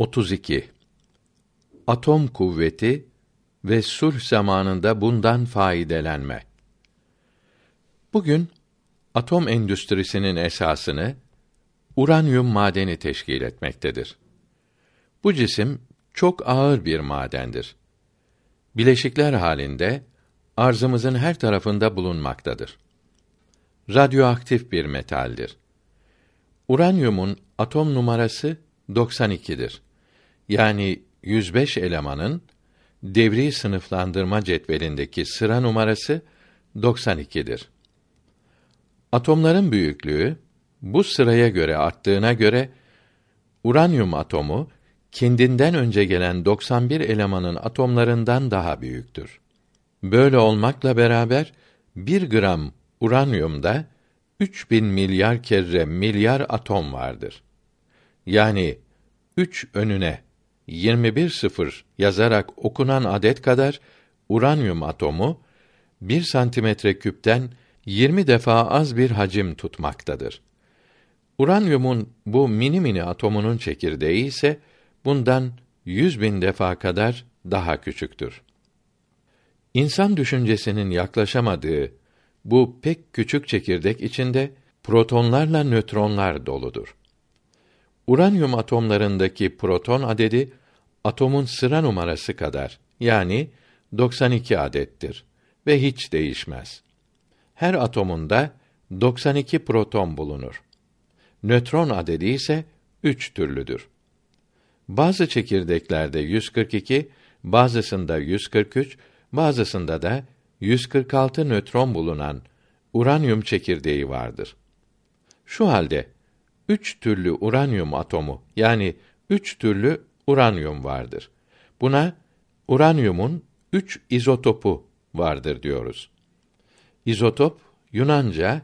32 Atom kuvveti ve sulh zamanında bundan faydelenme. Bugün atom endüstrisinin esasını uranyum madeni teşkil etmektedir. Bu cisim çok ağır bir madendir. Bileşikler halinde arzımızın her tarafında bulunmaktadır. Radyoaktif bir metaldir. Uranyumun atom numarası 92'dir. Yani 105 elemanın devri sınıflandırma cetvelindeki sıra numarası 92'dir. Atomların büyüklüğü bu sıraya göre arttığına göre uranyum atomu kendinden önce gelen 91 elemanın atomlarından daha büyüktür. Böyle olmakla beraber 1 gram uranyumda 3000 milyar kere milyar atom vardır. Yani 3 önüne 21 sıfır yazarak okunan adet kadar uranyum atomu 1 santimetre küpten 20 defa az bir hacim tutmaktadır. Uranyumun bu mini mini atomunun çekirdeği ise bundan yüz bin defa kadar daha küçüktür. İnsan düşüncesinin yaklaşamadığı bu pek küçük çekirdek içinde protonlarla nötronlar doludur. Uranyum atomlarındaki proton adedi atomun sıra numarası kadar yani 92 adettir ve hiç değişmez. Her atomunda 92 proton bulunur. Nötron adedi ise üç türlüdür. Bazı çekirdeklerde 142, bazısında 143, bazısında da 146 nötron bulunan uranyum çekirdeği vardır. Şu halde üç türlü uranyum atomu yani üç türlü uranyum vardır. Buna uranyumun üç izotopu vardır diyoruz. İzotop Yunanca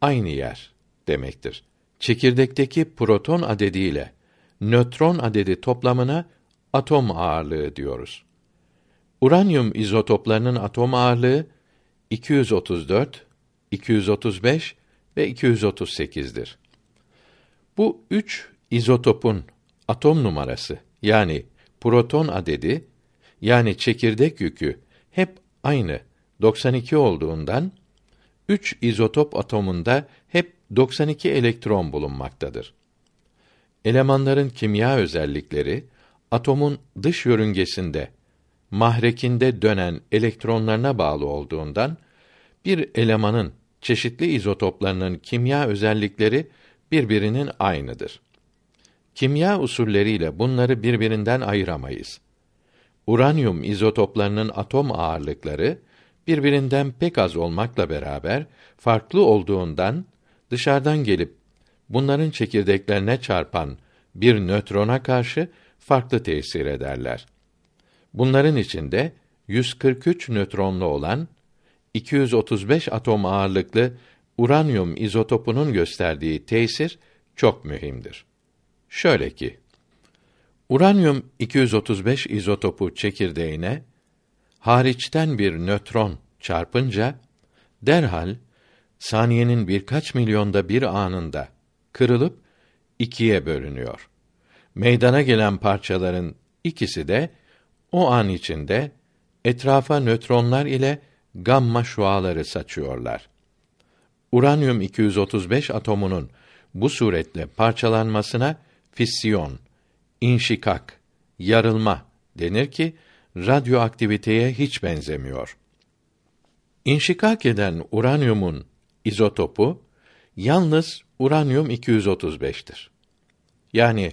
aynı yer demektir. Çekirdekteki proton adediyle nötron adedi toplamına atom ağırlığı diyoruz. Uranyum izotoplarının atom ağırlığı 234, 235 ve 238'dir. Bu üç izotopun atom numarası yani proton adedi yani çekirdek yükü hep aynı 92 olduğundan 3 izotop atomunda hep 92 elektron bulunmaktadır. Elemanların kimya özellikleri atomun dış yörüngesinde mahrekinde dönen elektronlarına bağlı olduğundan bir elemanın çeşitli izotoplarının kimya özellikleri birbirinin aynıdır. Kimya usulleriyle bunları birbirinden ayıramayız. Uranyum izotoplarının atom ağırlıkları birbirinden pek az olmakla beraber farklı olduğundan dışarıdan gelip bunların çekirdeklerine çarpan bir nötrona karşı farklı tesir ederler. Bunların içinde 143 nötronlu olan 235 atom ağırlıklı uranyum izotopunun gösterdiği tesir çok mühimdir. Şöyle ki uranyum 235 izotopu çekirdeğine hariçten bir nötron çarpınca derhal saniyenin birkaç milyonda bir anında kırılıp ikiye bölünüyor. Meydana gelen parçaların ikisi de o an içinde etrafa nötronlar ile gamma şuaları saçıyorlar. Uranyum 235 atomunun bu suretle parçalanmasına fisyon, inşikak, yarılma denir ki radyoaktiviteye hiç benzemiyor. İnşikak eden uranyumun izotopu yalnız uranyum 235'tir. Yani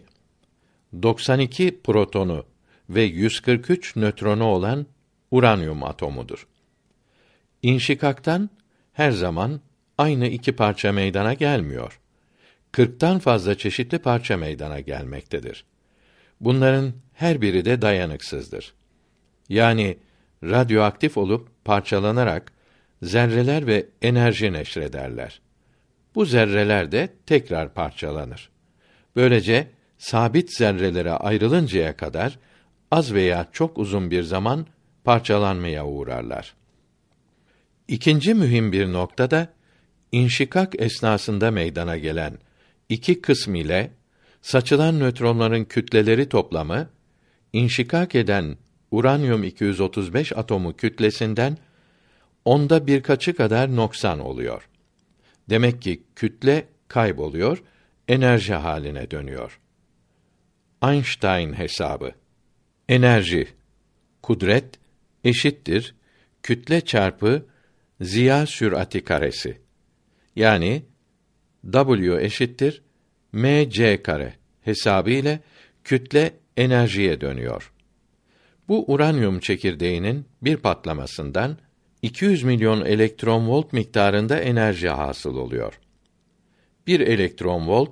92 protonu ve 143 nötronu olan uranyum atomudur. İnşikaktan her zaman aynı iki parça meydana gelmiyor. Kırktan fazla çeşitli parça meydana gelmektedir. Bunların her biri de dayanıksızdır. Yani radyoaktif olup parçalanarak zerreler ve enerji neşrederler. Bu zerreler de tekrar parçalanır. Böylece sabit zerrelere ayrılıncaya kadar az veya çok uzun bir zaman parçalanmaya uğrarlar. İkinci mühim bir nokta da inşikak esnasında meydana gelen iki kısım ile Saçılan nötronların kütleleri toplamı inşikak eden uranyum 235 atomu kütlesinden onda birkaçı kadar noksan oluyor. Demek ki kütle kayboluyor, enerji haline dönüyor. Einstein hesabı. Enerji kudret eşittir kütle çarpı ziya sürati karesi. Yani W eşittir mc kare hesabı ile kütle enerjiye dönüyor. Bu uranyum çekirdeğinin bir patlamasından 200 milyon elektron volt miktarında enerji hasıl oluyor. Bir elektron volt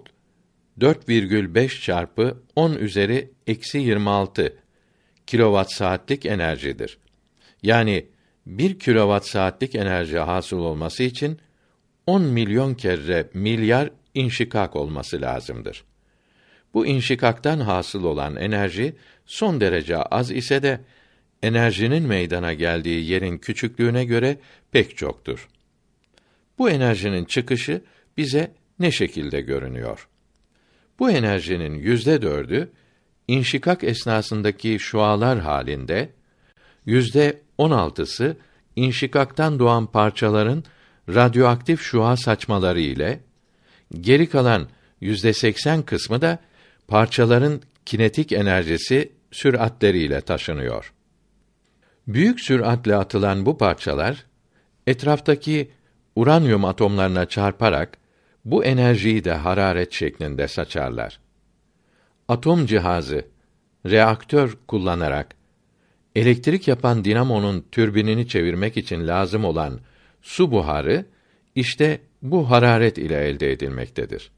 4,5 çarpı 10 üzeri eksi 26 kilowatt saatlik enerjidir. Yani 1 kilowatt saatlik enerji hasıl olması için 10 milyon kere milyar inşikak olması lazımdır. Bu inşikaktan hasıl olan enerji son derece az ise de enerjinin meydana geldiği yerin küçüklüğüne göre pek çoktur. Bu enerjinin çıkışı bize ne şekilde görünüyor? Bu enerjinin yüzde dördü inşikak esnasındaki şualar halinde, yüzde on altısı inşikaktan doğan parçaların radyoaktif şua saçmaları ile, geri kalan yüzde seksen kısmı da parçaların kinetik enerjisi süratleriyle taşınıyor. Büyük süratle atılan bu parçalar etraftaki uranyum atomlarına çarparak bu enerjiyi de hararet şeklinde saçarlar. Atom cihazı reaktör kullanarak elektrik yapan dinamonun türbinini çevirmek için lazım olan su buharı işte bu hararet ile elde edilmektedir.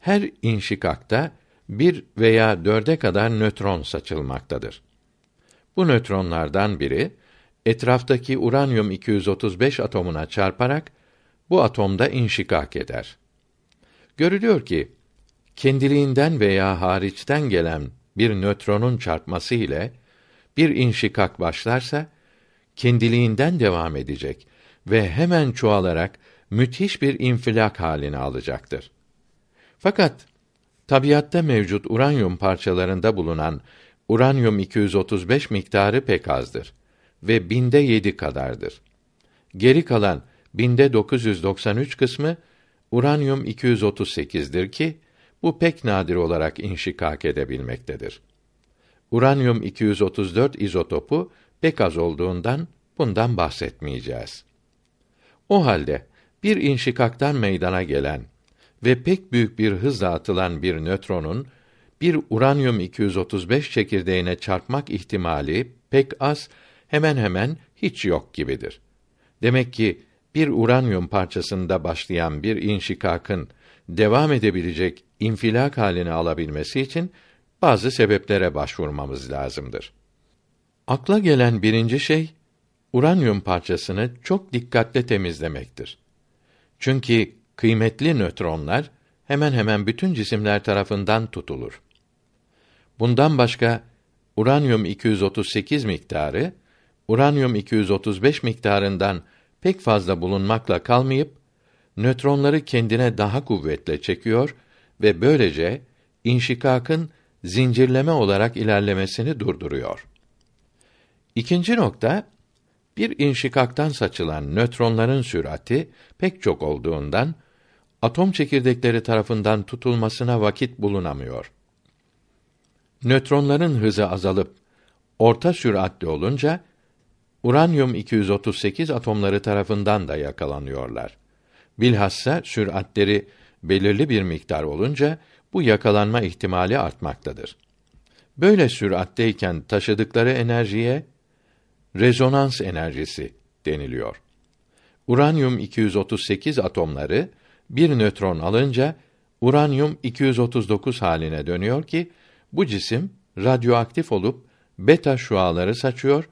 Her inşikakta bir veya dörde kadar nötron saçılmaktadır. Bu nötronlardan biri etraftaki uranyum 235 atomuna çarparak bu atomda inşikak eder. Görülüyor ki kendiliğinden veya hariçten gelen bir nötronun çarpması ile bir inşikak başlarsa kendiliğinden devam edecek ve hemen çoğalarak müthiş bir infilak halini alacaktır. Fakat tabiatta mevcut uranyum parçalarında bulunan uranyum 235 miktarı pek azdır ve binde yedi kadardır. Geri kalan binde 993 kısmı uranyum 238'dir ki bu pek nadir olarak inşikak edebilmektedir. Uranyum 234 izotopu pek az olduğundan bundan bahsetmeyeceğiz. O halde bir inşikaktan meydana gelen ve pek büyük bir hızla atılan bir nötronun bir uranyum 235 çekirdeğine çarpmak ihtimali pek az, hemen hemen hiç yok gibidir. Demek ki bir uranyum parçasında başlayan bir inşikakın devam edebilecek infilak halini alabilmesi için bazı sebeplere başvurmamız lazımdır. Akla gelen birinci şey uranyum parçasını çok dikkatle temizlemektir. Çünkü kıymetli nötronlar hemen hemen bütün cisimler tarafından tutulur. Bundan başka uranyum 238 miktarı uranyum 235 miktarından pek fazla bulunmakla kalmayıp nötronları kendine daha kuvvetle çekiyor ve böylece inşikakın zincirleme olarak ilerlemesini durduruyor. İkinci nokta bir inşikaktan saçılan nötronların sürati pek çok olduğundan atom çekirdekleri tarafından tutulmasına vakit bulunamıyor. Nötronların hızı azalıp orta süratli olunca uranyum 238 atomları tarafından da yakalanıyorlar. Bilhassa süratleri belirli bir miktar olunca bu yakalanma ihtimali artmaktadır. Böyle süratteyken taşıdıkları enerjiye rezonans enerjisi deniliyor. Uranyum 238 atomları bir nötron alınca uranyum 239 haline dönüyor ki bu cisim radyoaktif olup beta şuaları saçıyor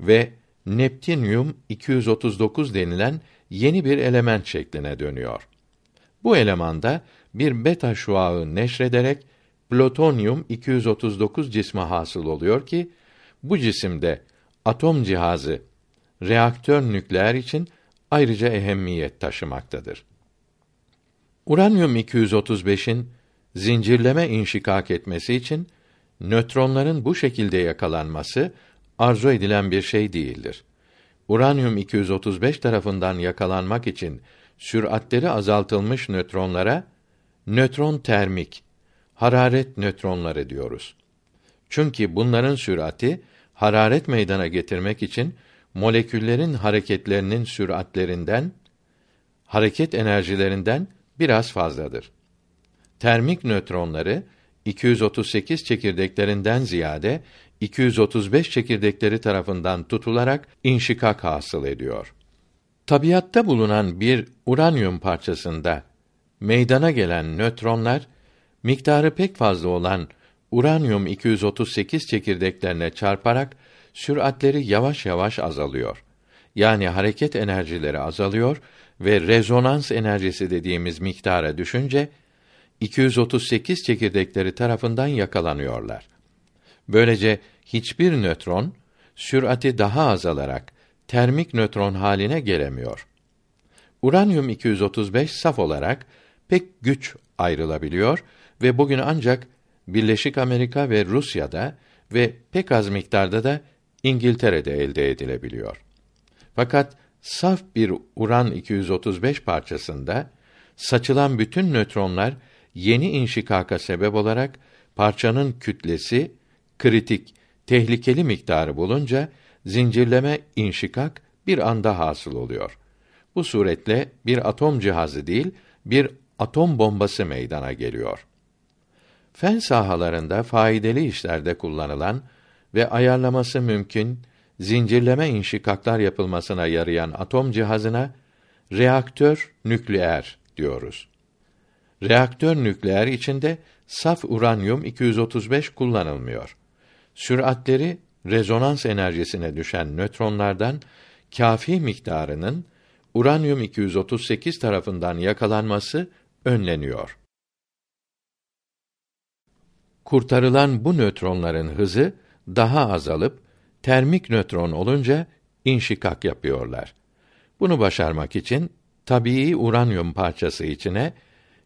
ve neptinyum 239 denilen yeni bir element şekline dönüyor. Bu elemanda bir beta şuağı neşrederek plutonyum 239 cismi hasıl oluyor ki bu cisimde atom cihazı reaktör nükleer için ayrıca ehemmiyet taşımaktadır. Uranyum 235'in zincirleme inşikak etmesi için nötronların bu şekilde yakalanması arzu edilen bir şey değildir. Uranyum 235 tarafından yakalanmak için süratleri azaltılmış nötronlara nötron termik, hararet nötronları diyoruz. Çünkü bunların sürati hararet meydana getirmek için moleküllerin hareketlerinin süratlerinden hareket enerjilerinden biraz fazladır. Termik nötronları 238 çekirdeklerinden ziyade 235 çekirdekleri tarafından tutularak inşikak hasıl ediyor. Tabiatta bulunan bir uranyum parçasında meydana gelen nötronlar miktarı pek fazla olan uranyum 238 çekirdeklerine çarparak süratleri yavaş yavaş azalıyor. Yani hareket enerjileri azalıyor ve rezonans enerjisi dediğimiz miktara düşünce 238 çekirdekleri tarafından yakalanıyorlar. Böylece hiçbir nötron sürati daha azalarak termik nötron haline gelemiyor. Uranyum 235 saf olarak pek güç ayrılabiliyor ve bugün ancak Birleşik Amerika ve Rusya'da ve pek az miktarda da İngiltere'de elde edilebiliyor. Fakat saf bir uran 235 parçasında saçılan bütün nötronlar yeni inşikaka sebep olarak parçanın kütlesi kritik, tehlikeli miktarı bulunca zincirleme inşikak bir anda hasıl oluyor. Bu suretle bir atom cihazı değil, bir atom bombası meydana geliyor. Fen sahalarında faydalı işlerde kullanılan ve ayarlaması mümkün zincirleme inşikaklar yapılmasına yarayan atom cihazına reaktör nükleer diyoruz. Reaktör nükleer içinde saf uranyum 235 kullanılmıyor. Süratleri rezonans enerjisine düşen nötronlardan kafi miktarının uranyum 238 tarafından yakalanması önleniyor. Kurtarılan bu nötronların hızı daha azalıp termik nötron olunca inşikak yapıyorlar. Bunu başarmak için tabii uranyum parçası içine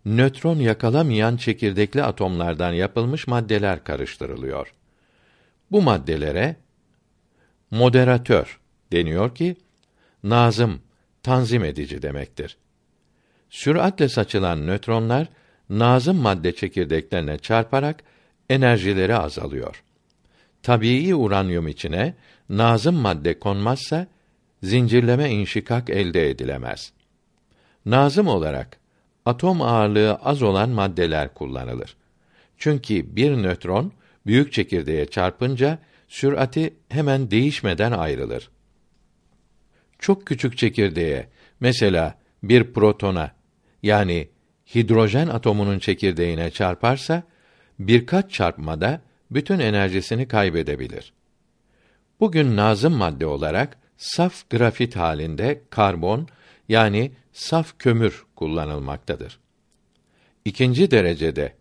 nötron yakalamayan çekirdekli atomlardan yapılmış maddeler karıştırılıyor. Bu maddelere moderatör deniyor ki nazım, tanzim edici demektir. Süratle saçılan nötronlar nazım madde çekirdeklerine çarparak enerjileri azalıyor. Tabii uranyum içine nazım madde konmazsa zincirleme inşikak elde edilemez. Nazım olarak atom ağırlığı az olan maddeler kullanılır. Çünkü bir nötron büyük çekirdeğe çarpınca sürati hemen değişmeden ayrılır. Çok küçük çekirdeğe, mesela bir protona yani hidrojen atomunun çekirdeğine çarparsa birkaç çarpmada bütün enerjisini kaybedebilir. Bugün nazım madde olarak saf grafit halinde karbon yani saf kömür kullanılmaktadır. İkinci derecede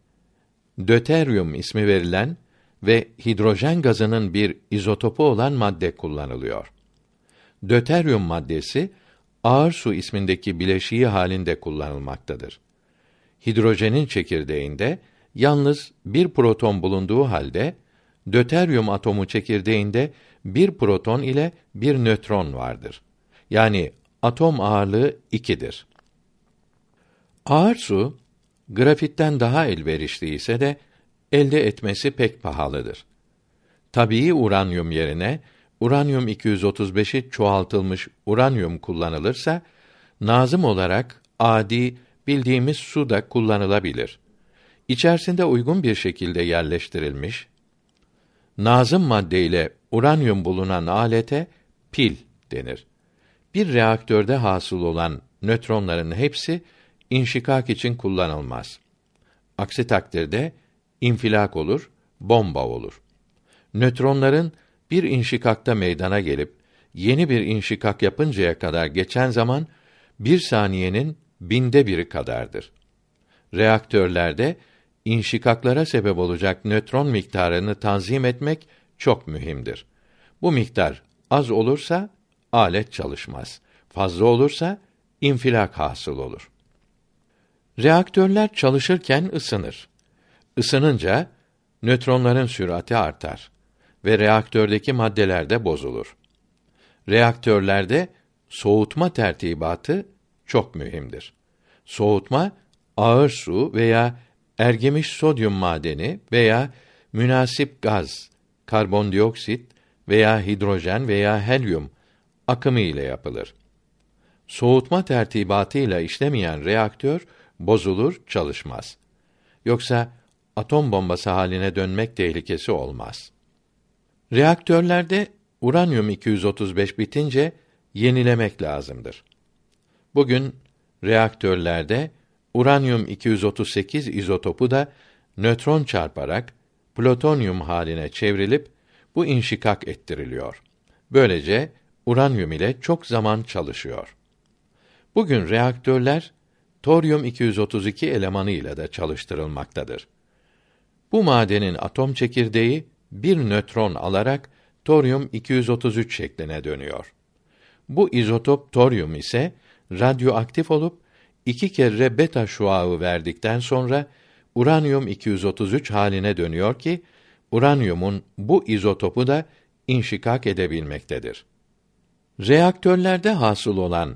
döteryum ismi verilen ve hidrojen gazının bir izotopu olan madde kullanılıyor. Döteryum maddesi ağır su ismindeki bileşiği halinde kullanılmaktadır. Hidrojenin çekirdeğinde yalnız bir proton bulunduğu halde döteryum atomu çekirdeğinde bir proton ile bir nötron vardır. Yani atom ağırlığı ikidir. Ağır su grafitten daha elverişli ise de elde etmesi pek pahalıdır. Tabii uranyum yerine uranyum 235'i çoğaltılmış uranyum kullanılırsa nazım olarak adi bildiğimiz su da kullanılabilir. İçerisinde uygun bir şekilde yerleştirilmiş nazım madde ile uranyum bulunan alete pil denir. Bir reaktörde hasıl olan nötronların hepsi inşikak için kullanılmaz. Aksi takdirde infilak olur, bomba olur. Nötronların bir inşikakta meydana gelip yeni bir inşikak yapıncaya kadar geçen zaman bir saniyenin binde biri kadardır. Reaktörlerde inşikaklara sebep olacak nötron miktarını tanzim etmek çok mühimdir. Bu miktar az olursa alet çalışmaz. Fazla olursa infilak hasıl olur. Reaktörler çalışırken ısınır. Isınınca nötronların sürati artar ve reaktördeki maddeler de bozulur. Reaktörlerde soğutma tertibatı çok mühimdir. Soğutma ağır su veya ergemiş sodyum madeni veya münasip gaz, karbondioksit veya hidrojen veya helyum akımı ile yapılır. Soğutma tertibatıyla işlemeyen reaktör bozulur, çalışmaz. Yoksa atom bombası haline dönmek tehlikesi olmaz. Reaktörlerde uranyum 235 bitince yenilemek lazımdır. Bugün reaktörlerde uranyum 238 izotopu da nötron çarparak plutonyum haline çevrilip bu inşikak ettiriliyor. Böylece uranyum ile çok zaman çalışıyor. Bugün reaktörler toryum 232 elemanı ile de çalıştırılmaktadır. Bu madenin atom çekirdeği bir nötron alarak toryum 233 şekline dönüyor. Bu izotop toryum ise radyoaktif olup iki kere beta şuağı verdikten sonra uranyum 233 haline dönüyor ki uranyumun bu izotopu da inşikak edebilmektedir. Reaktörlerde hasıl olan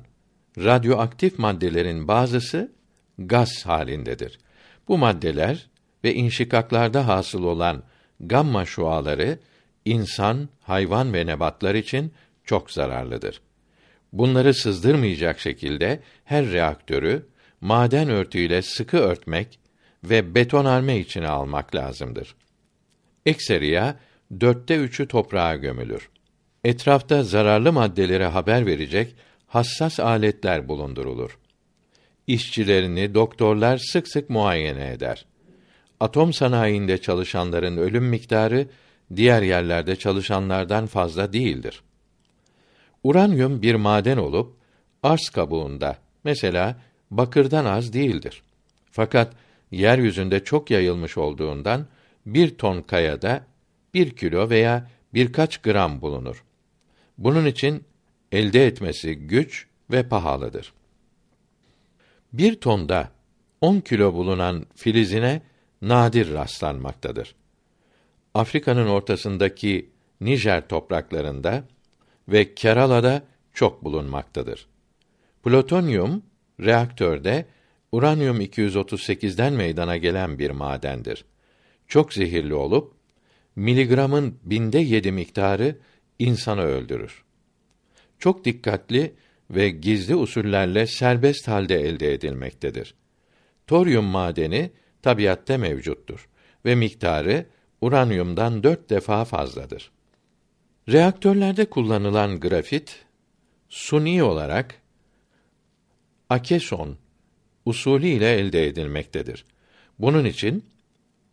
radyoaktif maddelerin bazısı gaz halindedir. Bu maddeler ve inşikaklarda hasıl olan gamma şuaları insan, hayvan ve nebatlar için çok zararlıdır. Bunları sızdırmayacak şekilde her reaktörü maden örtüyle sıkı örtmek ve betonarme içine almak lazımdır. Ekseriya dörtte üçü toprağa gömülür. Etrafta zararlı maddelere haber verecek hassas aletler bulundurulur. İşçilerini doktorlar sık sık muayene eder. Atom sanayinde çalışanların ölüm miktarı diğer yerlerde çalışanlardan fazla değildir. Uranyum bir maden olup arz kabuğunda mesela bakırdan az değildir. Fakat yeryüzünde çok yayılmış olduğundan bir ton kayada bir kilo veya birkaç gram bulunur. Bunun için elde etmesi güç ve pahalıdır. Bir tonda 10 kilo bulunan filizine nadir rastlanmaktadır. Afrika'nın ortasındaki Nijer topraklarında ve Kerala'da çok bulunmaktadır. Plutonyum reaktörde uranyum 238'den meydana gelen bir madendir. Çok zehirli olup miligramın binde yedi miktarı insanı öldürür. Çok dikkatli ve gizli usullerle serbest halde elde edilmektedir. Toryum madeni tabiatte mevcuttur ve miktarı uranyumdan dört defa fazladır. Reaktörlerde kullanılan grafit suni olarak akeson usulü ile elde edilmektedir. Bunun için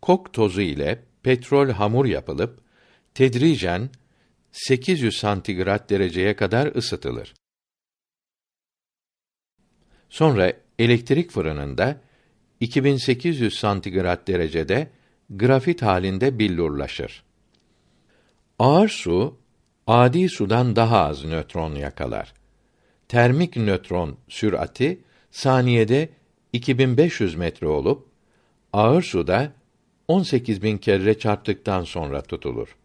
kok tozu ile petrol hamur yapılıp tedricen 800 santigrat dereceye kadar ısıtılır. Sonra elektrik fırınında 2800 santigrat derecede grafit halinde billurlaşır. Ağır su adi sudan daha az nötron yakalar. Termik nötron sürati saniyede 2500 metre olup ağır suda 18 bin kere çarptıktan sonra tutulur.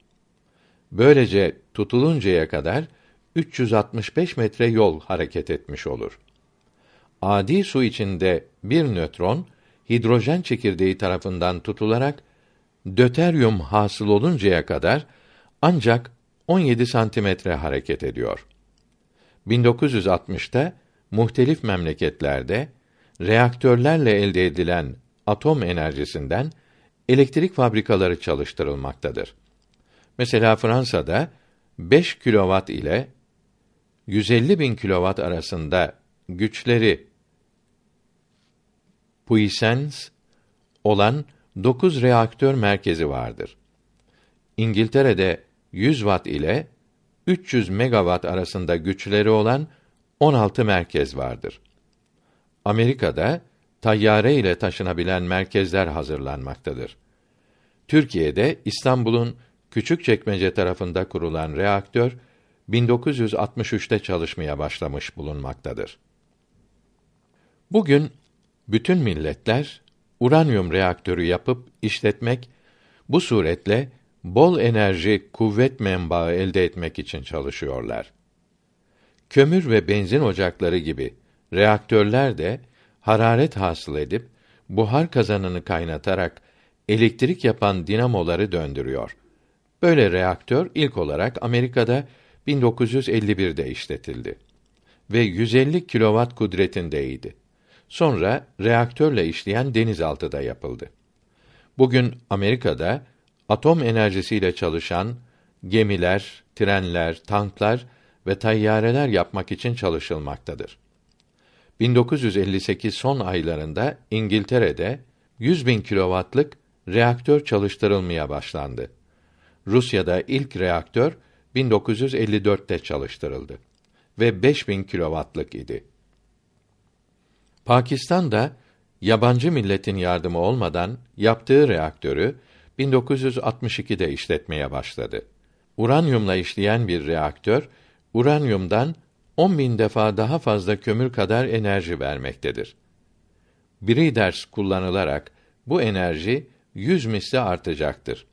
Böylece tutuluncaya kadar 365 metre yol hareket etmiş olur. Adi su içinde bir nötron hidrojen çekirdeği tarafından tutularak döteryum hasıl oluncaya kadar ancak 17 santimetre hareket ediyor. 1960'ta muhtelif memleketlerde reaktörlerle elde edilen atom enerjisinden elektrik fabrikaları çalıştırılmaktadır. Mesela Fransa'da 5 kilowatt ile 150 bin kilowatt arasında güçleri puissance olan 9 reaktör merkezi vardır. İngiltere'de 100 watt ile 300 megawatt arasında güçleri olan 16 merkez vardır. Amerika'da tayyare ile taşınabilen merkezler hazırlanmaktadır. Türkiye'de İstanbul'un Küçükçekmece tarafında kurulan reaktör 1963'te çalışmaya başlamış bulunmaktadır. Bugün bütün milletler uranyum reaktörü yapıp işletmek bu suretle bol enerji kuvvet menbaı elde etmek için çalışıyorlar. Kömür ve benzin ocakları gibi reaktörler de hararet hasıl edip buhar kazanını kaynatarak elektrik yapan dinamoları döndürüyor. Böyle reaktör ilk olarak Amerika'da 1951'de işletildi ve 150 kilowatt kudretindeydi. Sonra reaktörle işleyen denizaltıda yapıldı. Bugün Amerika'da atom enerjisiyle çalışan gemiler, trenler, tanklar ve tayyareler yapmak için çalışılmaktadır. 1958 son aylarında İngiltere'de 100 bin kilovatlık reaktör çalıştırılmaya başlandı. Rusya'da ilk reaktör 1954'te çalıştırıldı ve 5000 kilovatlık idi. Pakistan da yabancı milletin yardımı olmadan yaptığı reaktörü 1962'de işletmeye başladı. Uranyumla işleyen bir reaktör, uranyumdan 10 bin defa daha fazla kömür kadar enerji vermektedir. Breeders kullanılarak bu enerji 100 misli artacaktır.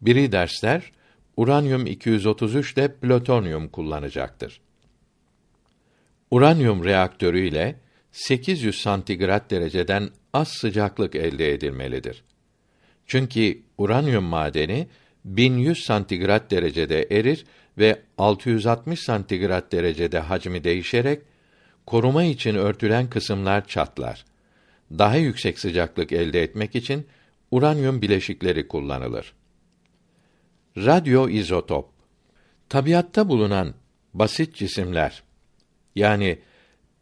Breedersler uranyum 233 ile plütonyum kullanacaktır. Uranyum reaktörü ile 800 santigrat dereceden az sıcaklık elde edilmelidir. Çünkü uranyum madeni 1100 santigrat derecede erir ve 660 santigrat derecede hacmi değişerek koruma için örtülen kısımlar çatlar. Daha yüksek sıcaklık elde etmek için uranyum bileşikleri kullanılır. Radyo izotop Tabiatta bulunan basit cisimler yani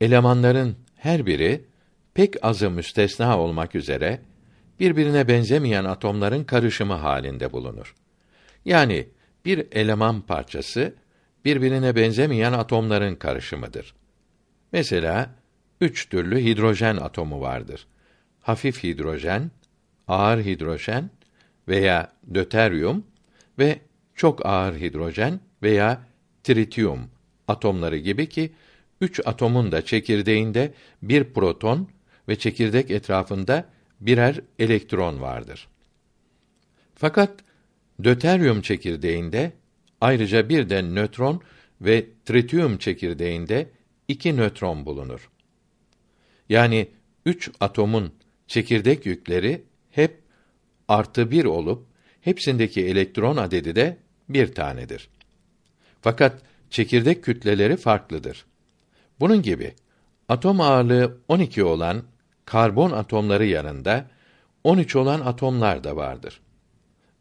elemanların her biri pek azı müstesna olmak üzere birbirine benzemeyen atomların karışımı halinde bulunur. Yani bir eleman parçası birbirine benzemeyen atomların karışımıdır. Mesela üç türlü hidrojen atomu vardır. Hafif hidrojen, ağır hidrojen veya döteryum ve çok ağır hidrojen veya tritium atomları gibi ki üç atomun da çekirdeğinde bir proton ve çekirdek etrafında birer elektron vardır. Fakat döteryum çekirdeğinde ayrıca bir de nötron ve tritium çekirdeğinde iki nötron bulunur. Yani üç atomun çekirdek yükleri hep artı bir olup hepsindeki elektron adedi de bir tanedir. Fakat çekirdek kütleleri farklıdır. Bunun gibi atom ağırlığı 12 olan karbon atomları yanında 13 olan atomlar da vardır.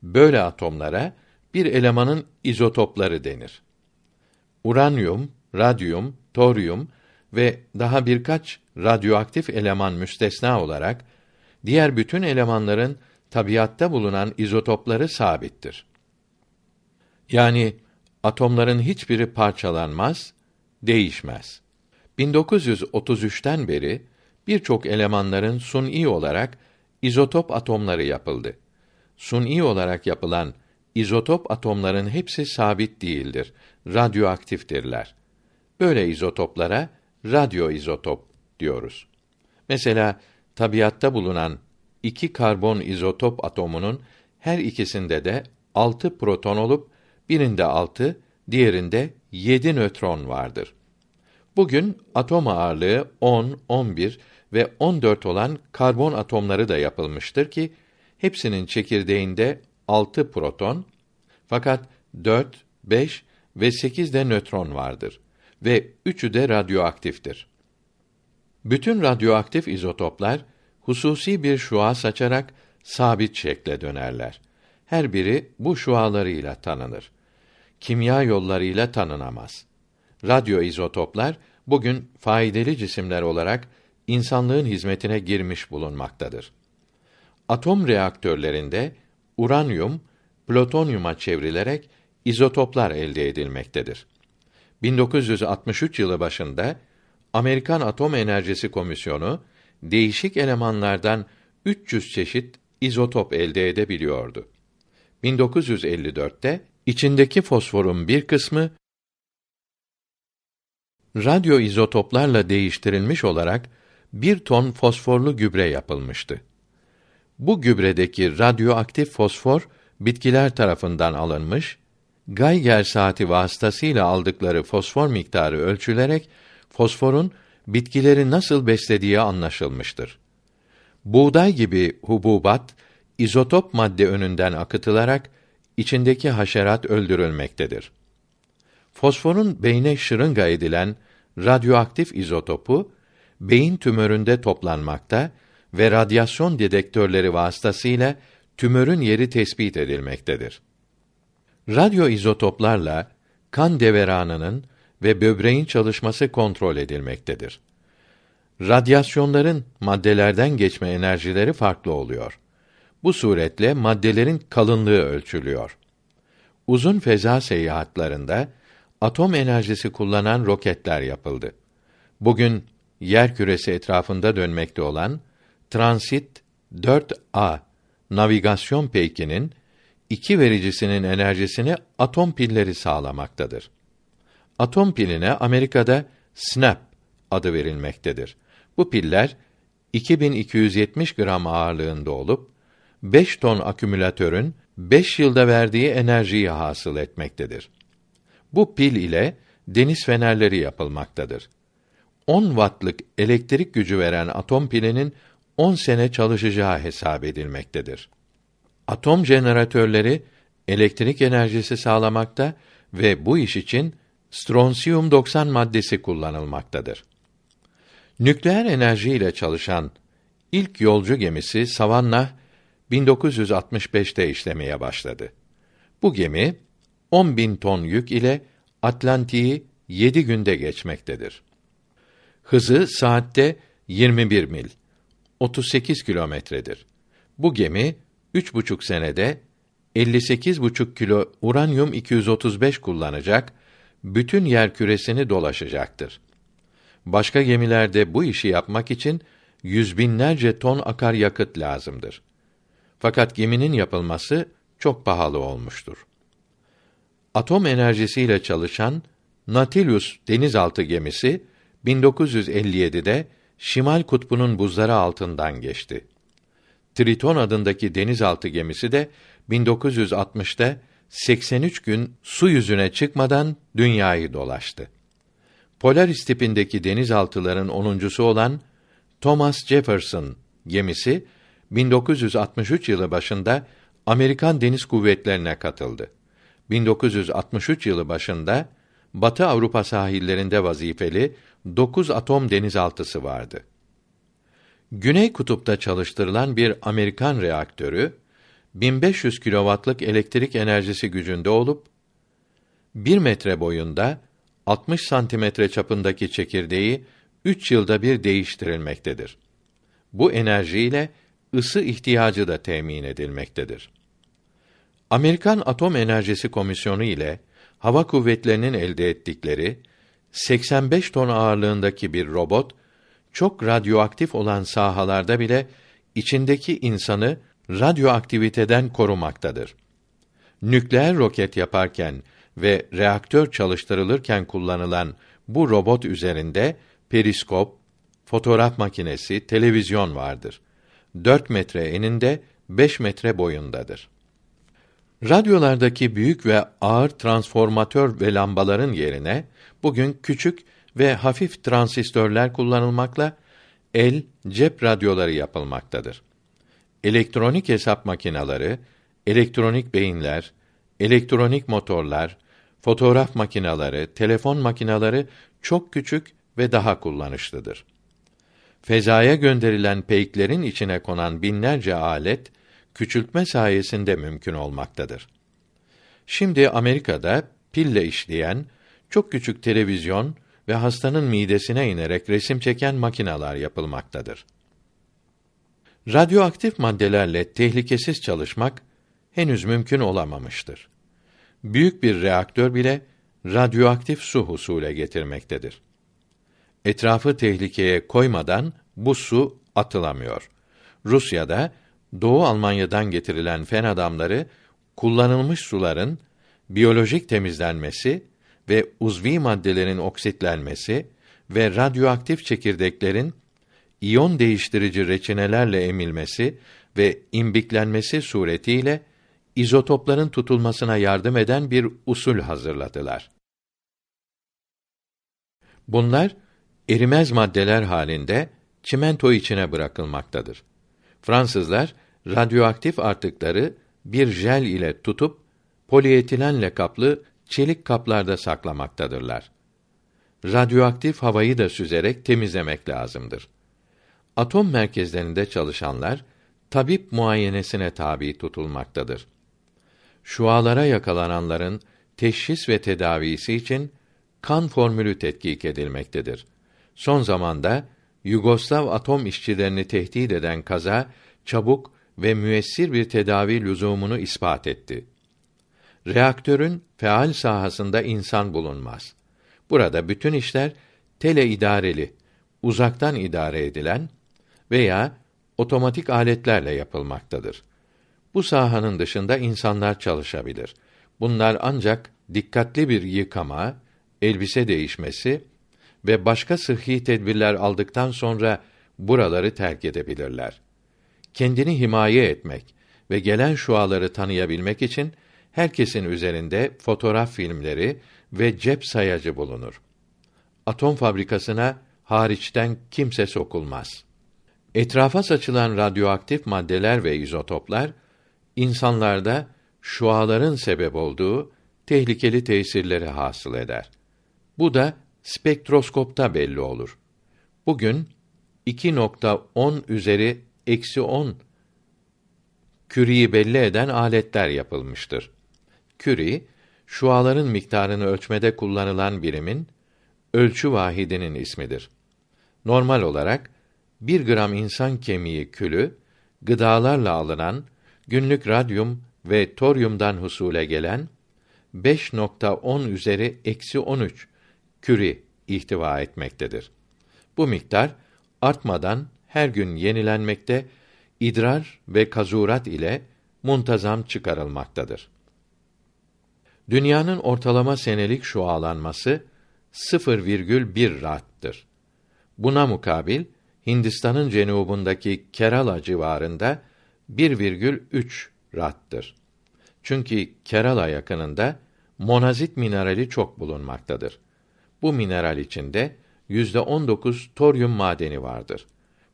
Böyle atomlara bir elemanın izotopları denir. Uranyum, radyum, toryum ve daha birkaç radyoaktif eleman müstesna olarak diğer bütün elemanların tabiatta bulunan izotopları sabittir. Yani atomların hiçbiri parçalanmaz, değişmez. 1933'ten beri birçok elemanların suni olarak izotop atomları yapıldı. Suni olarak yapılan izotop atomların hepsi sabit değildir. Radyoaktiftirler. Böyle izotoplara radyoizotop diyoruz. Mesela tabiatta bulunan iki karbon izotop atomunun her ikisinde de altı proton olup birinde altı, diğerinde yedi nötron vardır. Bugün atom ağırlığı 10, 11 ve 14 olan karbon atomları da yapılmıştır ki hepsinin çekirdeğinde 6 proton fakat 4, 5 ve 8 de nötron vardır ve üçü de radyoaktiftir. Bütün radyoaktif izotoplar hususi bir şua saçarak sabit şekle dönerler. Her biri bu şualarıyla tanınır. Kimya yollarıyla tanınamaz. Radyo izotoplar bugün faydalı cisimler olarak insanlığın hizmetine girmiş bulunmaktadır. Atom reaktörlerinde uranyum plutonyuma çevrilerek izotoplar elde edilmektedir. 1963 yılı başında Amerikan Atom Enerjisi Komisyonu değişik elemanlardan 300 çeşit izotop elde edebiliyordu. 1954'te içindeki fosforun bir kısmı radyo izotoplarla değiştirilmiş olarak bir ton fosforlu gübre yapılmıştı. Bu gübredeki radyoaktif fosfor bitkiler tarafından alınmış, Geiger saati vasıtasıyla aldıkları fosfor miktarı ölçülerek fosforun bitkileri nasıl beslediği anlaşılmıştır. Buğday gibi hububat izotop madde önünden akıtılarak içindeki haşerat öldürülmektedir. Fosforun beyne şırınga edilen radyoaktif izotopu beyin tümöründe toplanmakta ve radyasyon dedektörleri vasıtasıyla tümörün yeri tespit edilmektedir. Radyo izotoplarla kan deveranının ve böbreğin çalışması kontrol edilmektedir. Radyasyonların maddelerden geçme enerjileri farklı oluyor. Bu suretle maddelerin kalınlığı ölçülüyor. Uzun feza seyahatlerinde atom enerjisi kullanan roketler yapıldı. Bugün yer küresi etrafında dönmekte olan Transit 4A navigasyon peykinin iki vericisinin enerjisini atom pilleri sağlamaktadır. Atom piline Amerika'da SNAP adı verilmektedir. Bu piller 2270 gram ağırlığında olup 5 ton akümülatörün 5 yılda verdiği enerjiyi hasıl etmektedir. Bu pil ile deniz fenerleri yapılmaktadır. 10 wattlık elektrik gücü veren atom pilinin 10 sene çalışacağı hesap edilmektedir. Atom jeneratörleri elektrik enerjisi sağlamakta ve bu iş için stronsiyum 90 maddesi kullanılmaktadır. Nükleer enerji ile çalışan ilk yolcu gemisi Savannah 1965'te işlemeye başladı. Bu gemi 10 bin ton yük ile Atlantik'i 7 günde geçmektedir. Hızı saatte 21 mil, 38 kilometredir. Bu gemi üç buçuk senede 58 buçuk kilo uranyum 235 kullanacak, bütün yer küresini dolaşacaktır. Başka gemilerde bu işi yapmak için yüz binlerce ton akaryakıt lazımdır. Fakat geminin yapılması çok pahalı olmuştur. Atom enerjisiyle çalışan Nautilus denizaltı gemisi 1957'de Şimal Kutbu'nun buzları altından geçti. Triton adındaki denizaltı gemisi de 1960'ta 83 gün su yüzüne çıkmadan dünyayı dolaştı. Polaris tipindeki denizaltıların onuncusu olan Thomas Jefferson gemisi 1963 yılı başında Amerikan Deniz Kuvvetlerine katıldı. 1963 yılı başında Batı Avrupa sahillerinde vazifeli 9 atom denizaltısı vardı. Güney kutupta çalıştırılan bir Amerikan reaktörü 1500 kilovatlık elektrik enerjisi gücünde olup 1 metre boyunda 60 santimetre çapındaki çekirdeği 3 yılda bir değiştirilmektedir. Bu enerjiyle ısı ihtiyacı da temin edilmektedir. Amerikan Atom Enerjisi Komisyonu ile hava kuvvetlerinin elde ettikleri 85 ton ağırlığındaki bir robot çok radyoaktif olan sahalarda bile içindeki insanı radyoaktiviteden korumaktadır. Nükleer roket yaparken ve reaktör çalıştırılırken kullanılan bu robot üzerinde periskop, fotoğraf makinesi, televizyon vardır. 4 metre eninde, 5 metre boyundadır. Radyolardaki büyük ve ağır transformatör ve lambaların yerine bugün küçük ve hafif transistörler kullanılmakla el cep radyoları yapılmaktadır. Elektronik hesap makineleri, elektronik beyinler, elektronik motorlar, fotoğraf makineleri, telefon makineleri çok küçük ve daha kullanışlıdır. Fezaya gönderilen peyklerin içine konan binlerce alet küçültme sayesinde mümkün olmaktadır. Şimdi Amerika'da pille işleyen çok küçük televizyon ve hastanın midesine inerek resim çeken makineler yapılmaktadır. Radyoaktif maddelerle tehlikesiz çalışmak henüz mümkün olamamıştır. Büyük bir reaktör bile radyoaktif su husule getirmektedir. Etrafı tehlikeye koymadan bu su atılamıyor. Rusya'da Doğu Almanya'dan getirilen fen adamları kullanılmış suların biyolojik temizlenmesi ve uzvi maddelerin oksitlenmesi ve radyoaktif çekirdeklerin iyon değiştirici reçinelerle emilmesi ve imbiklenmesi suretiyle izotopların tutulmasına yardım eden bir usul hazırladılar. Bunlar erimez maddeler halinde çimento içine bırakılmaktadır. Fransızlar radyoaktif artıkları bir jel ile tutup polietilenle kaplı çelik kaplarda saklamaktadırlar. Radyoaktif havayı da süzerek temizlemek lazımdır. Atom merkezlerinde çalışanlar tabip muayenesine tabi tutulmaktadır. Şualara yakalananların teşhis ve tedavisi için kan formülü tetkik edilmektedir. Son zamanda Yugoslav atom işçilerini tehdit eden kaza çabuk ve müessir bir tedavi lüzumunu ispat etti. Reaktörün feal sahasında insan bulunmaz. Burada bütün işler tele idareli, uzaktan idare edilen veya otomatik aletlerle yapılmaktadır. Bu sahanın dışında insanlar çalışabilir. Bunlar ancak dikkatli bir yıkama, elbise değişmesi ve başka sıhhi tedbirler aldıktan sonra buraları terk edebilirler. Kendini himaye etmek ve gelen şuaları tanıyabilmek için herkesin üzerinde fotoğraf filmleri ve cep sayacı bulunur. Atom fabrikasına hariçten kimse sokulmaz. Etrafa saçılan radyoaktif maddeler ve izotoplar insanlarda şuaların sebep olduğu tehlikeli tesirleri hasıl eder. Bu da spektroskopta belli olur. Bugün 2.10 üzeri eksi 10 küriyi belli eden aletler yapılmıştır. Küri, şuaların miktarını ölçmede kullanılan birimin ölçü vahidinin ismidir. Normal olarak bir gram insan kemiği külü, gıdalarla alınan günlük radyum ve toryumdan husule gelen 5.10 üzeri eksi 13 küri ihtiva etmektedir. Bu miktar artmadan her gün yenilenmekte, idrar ve kazurat ile muntazam çıkarılmaktadır. Dünyanın ortalama senelik şualanması 0,1 rattır. Buna mukabil Hindistan'ın cenubundaki Kerala civarında 1,3 rattır. Çünkü Kerala yakınında monazit minerali çok bulunmaktadır. Bu mineral içinde yüzde on dokuz toryum madeni vardır.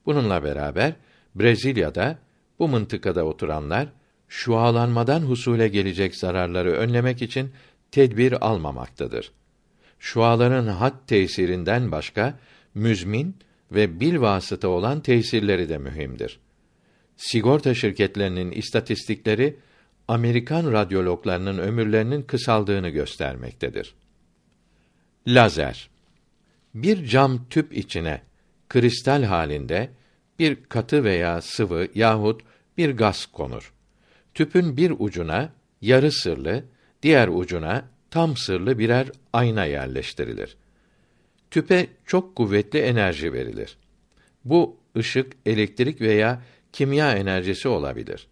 Bununla beraber Brezilya'da bu mıntıkada oturanlar şualanmadan husule gelecek zararları önlemek için tedbir almamaktadır. Şuaların had tesirinden başka müzmin ve bil vasıta olan tesirleri de mühimdir. Sigorta şirketlerinin istatistikleri Amerikan radyologlarının ömürlerinin kısaldığını göstermektedir. Lazer bir cam tüp içine kristal halinde bir katı veya sıvı yahut bir gaz konur. Tüpün bir ucuna yarı sırlı, diğer ucuna tam sırlı birer ayna yerleştirilir. Tüpe çok kuvvetli enerji verilir. Bu ışık, elektrik veya kimya enerjisi olabilir.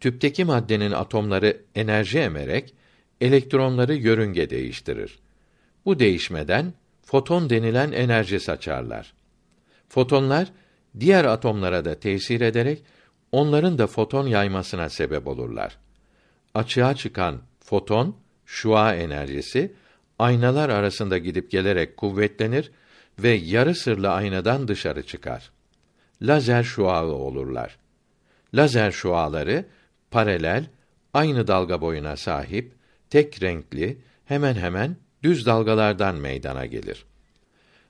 Tüpteki maddenin atomları enerji emerek elektronları yörünge değiştirir. Bu değişmeden foton denilen enerji saçarlar. Fotonlar diğer atomlara da tesir ederek onların da foton yaymasına sebep olurlar. Açığa çıkan foton şua enerjisi aynalar arasında gidip gelerek kuvvetlenir ve yarı sırlı aynadan dışarı çıkar. Lazer şuağı olurlar. Lazer şuaları paralel, aynı dalga boyuna sahip, tek renkli, hemen hemen düz dalgalardan meydana gelir.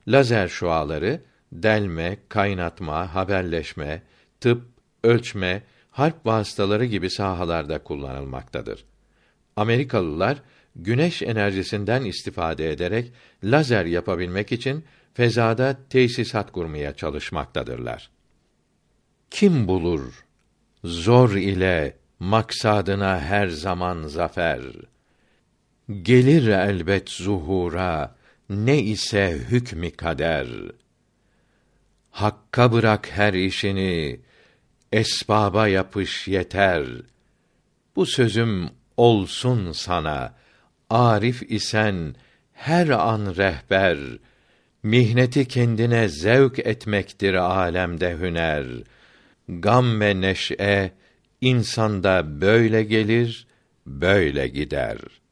Lazer şuaları delme, kaynatma, haberleşme, tıp, ölçme, harp vasıtaları gibi sahalarda kullanılmaktadır. Amerikalılar güneş enerjisinden istifade ederek lazer yapabilmek için fezada tesisat kurmaya çalışmaktadırlar. Kim bulur zor ile maksadına her zaman zafer? Gelir elbet zuhura ne ise hükmü kader. Hakka bırak her işini, esbaba yapış yeter. Bu sözüm olsun sana, arif isen her an rehber. Mihneti kendine zevk etmektir alemde hüner. gam ve neş'e insanda böyle gelir, böyle gider.''